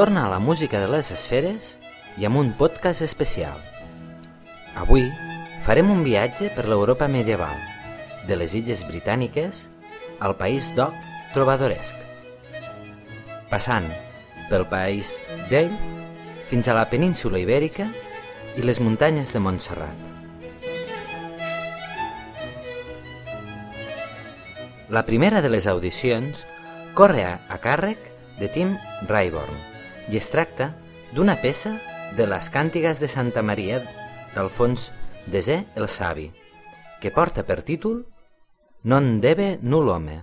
torna a la música de les esferes i amb un podcast especial. Avui farem un viatge per l'Europa medieval, de les illes britàniques al país d'Oc trobadoresc, passant pel país d'Ell fins a la península ibèrica i les muntanyes de Montserrat. La primera de les audicions corre a, càrrec de Tim Rayborn i es tracta d'una peça de les càntigues de Santa Maria d'Alfons Desè el Savi, que porta per títol Non debe nul home.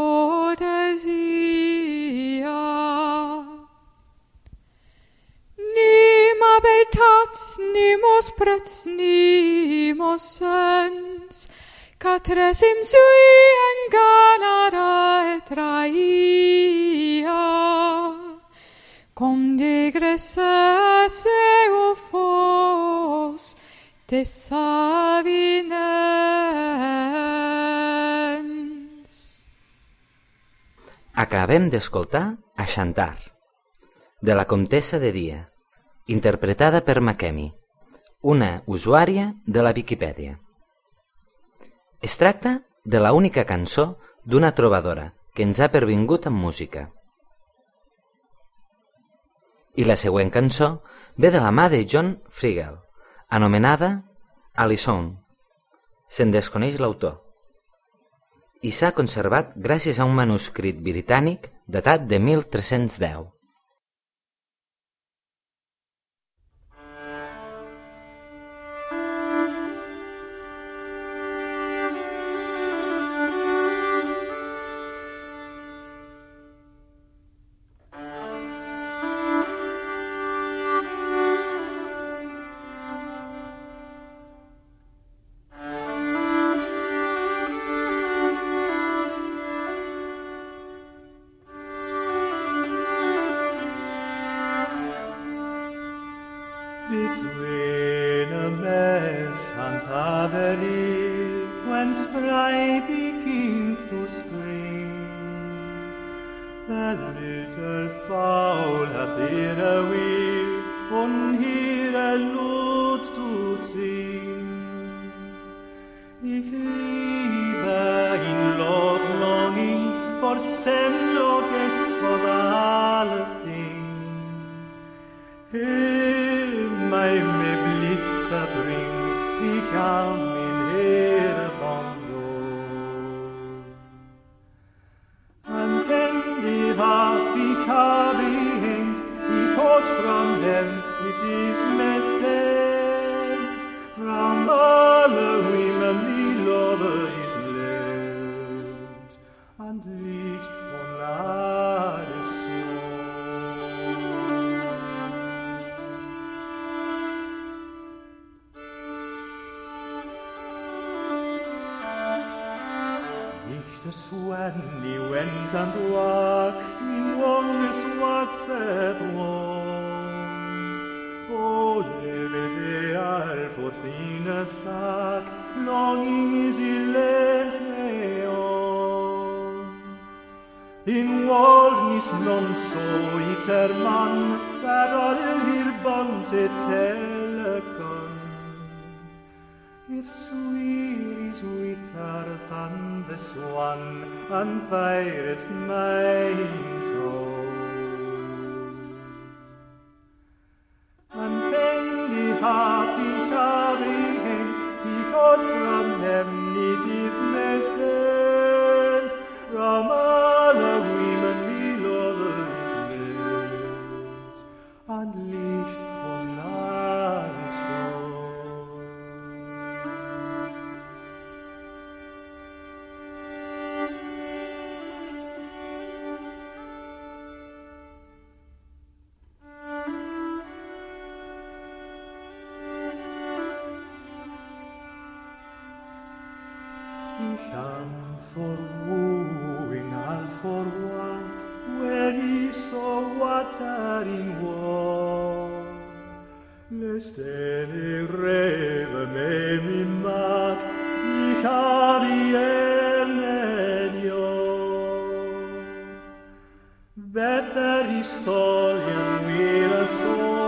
ni cortesia Nima beltats, nimos prets, nimos sens, Catresim sui enganara et traia, Com digressesse o fos, de Acabem d'escoltar a Xantar, de la Comtessa de Dia, interpretada per Makemi, una usuària de la Viquipèdia. Es tracta de la única cançó d'una trobadora que ens ha pervingut amb música. I la següent cançó ve de la mà de John Frigel, anomenada Alison. Se'n desconeix l'autor. I s'ha conservat gràcies a un manuscrit britànic datat de 1310. Between Better is sol in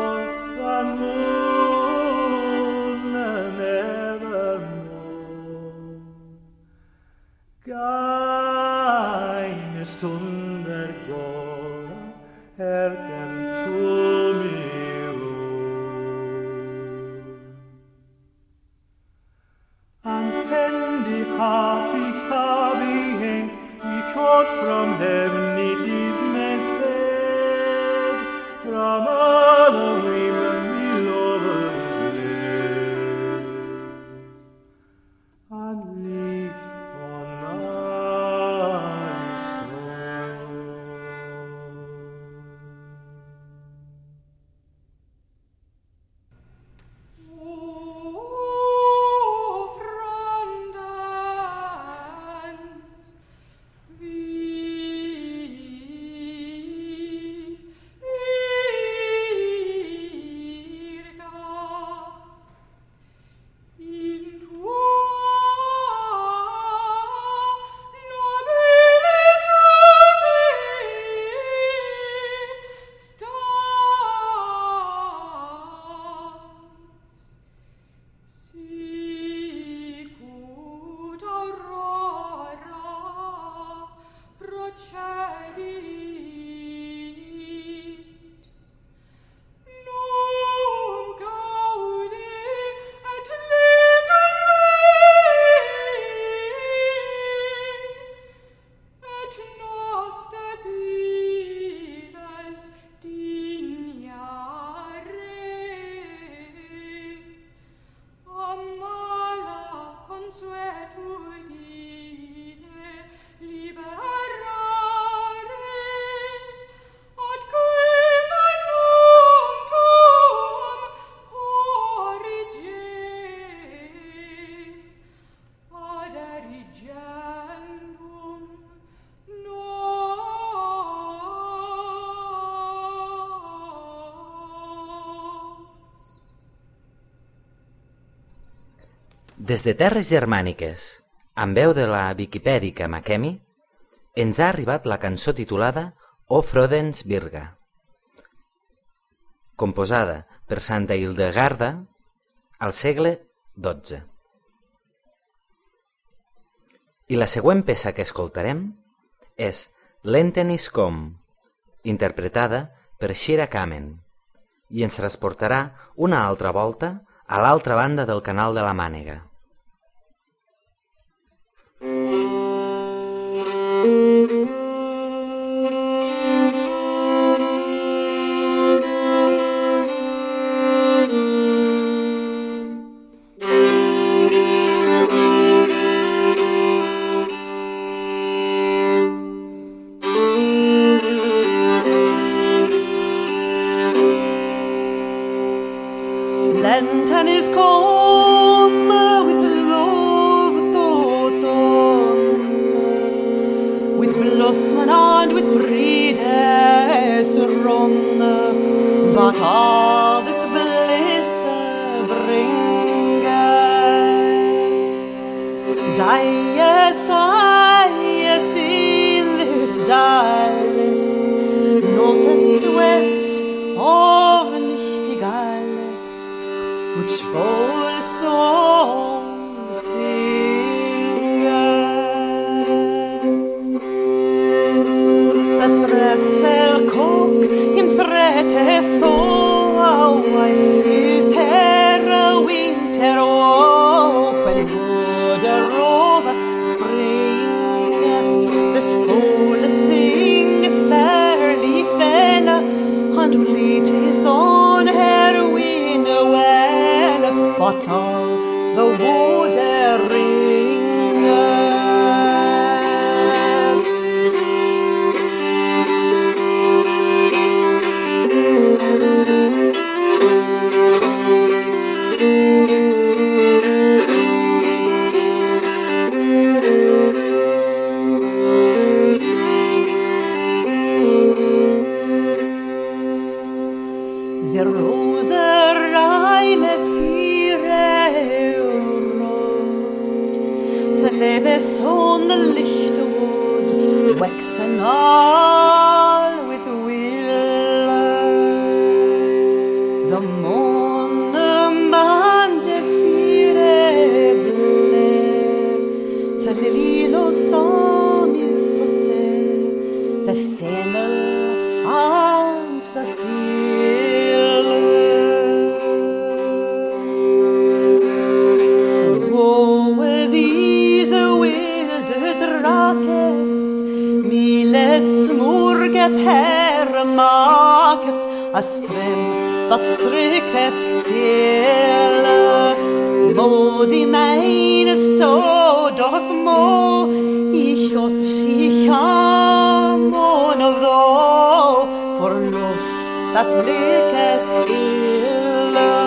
Des de terres germàniques, amb veu de la viquipèdica Makemi, ens ha arribat la cançó titulada O Frodens Virga, composada per Santa Hildegarda al segle XII. I la següent peça que escoltarem és L'Entenis Com, interpretada per Shira Kamen, i ens transportarà una altra volta a l'altra banda del canal de la Mànega. Música which full song singeth. Der Rose reine Fiere rot, der Leves Lichtrot, wachsen auf. stryket still, Mod i meinet så doth mo Ich och ich amon of thou For love that lykkes ill.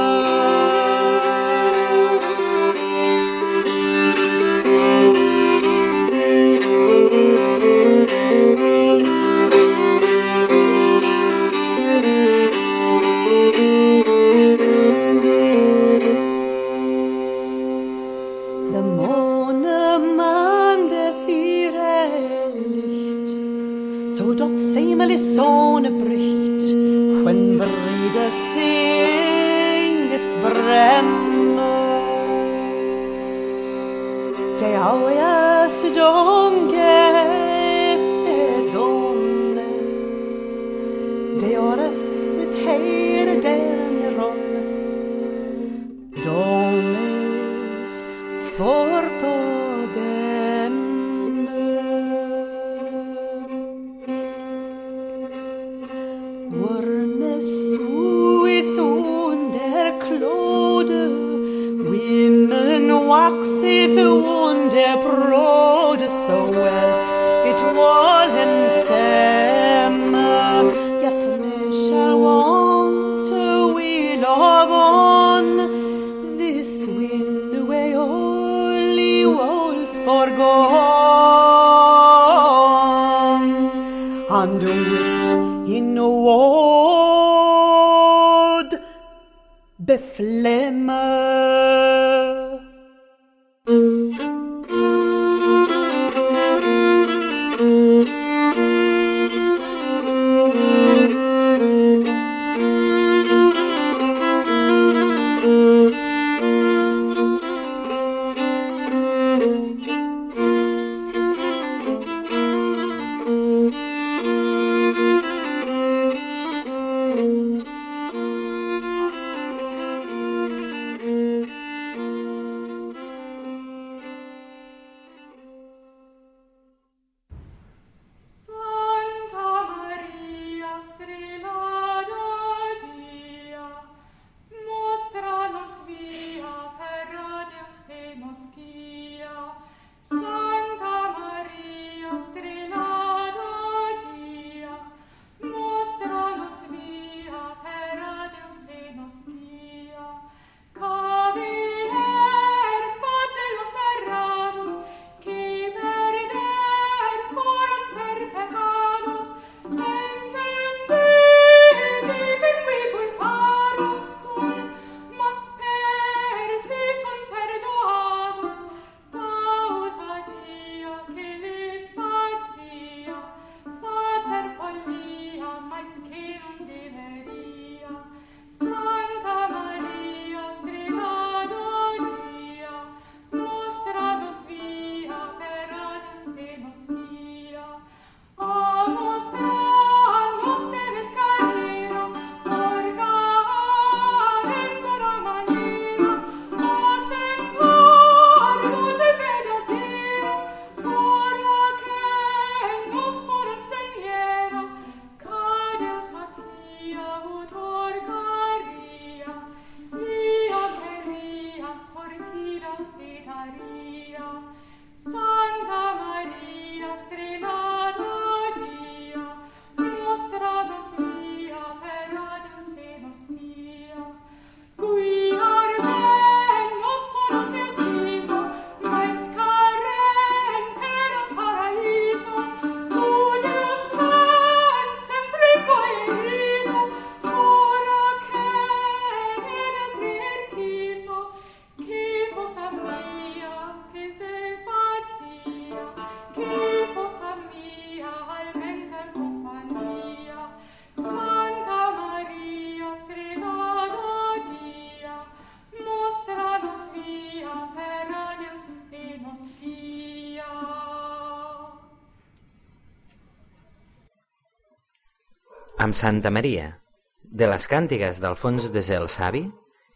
Santa Maria, de les càntigues d'Alfons de Zel Savi,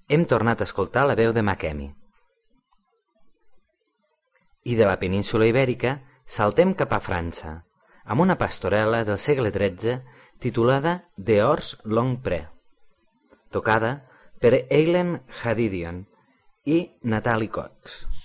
hem tornat a escoltar la veu de Makemi. I de la península ibèrica saltem cap a França, amb una pastorela del segle XIII titulada The Ors Long Pre, tocada per Eileen Hadidion i Natalie Cox.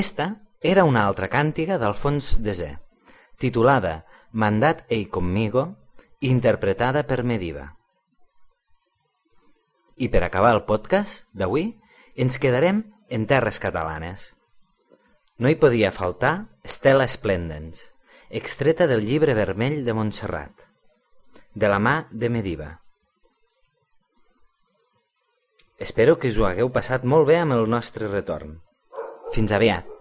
Esta era una altra càntiga d'Alfons Desè, titulada Mandat ei conmigo, interpretada per Mediva. I per acabar el podcast d'avui, ens quedarem en terres catalanes. No hi podia faltar Stella Splendens, extreta del llibre vermell de Montserrat, de la mà de Mediva. Espero que us ho hagueu passat molt bé amb el nostre retorn. Fins aviat!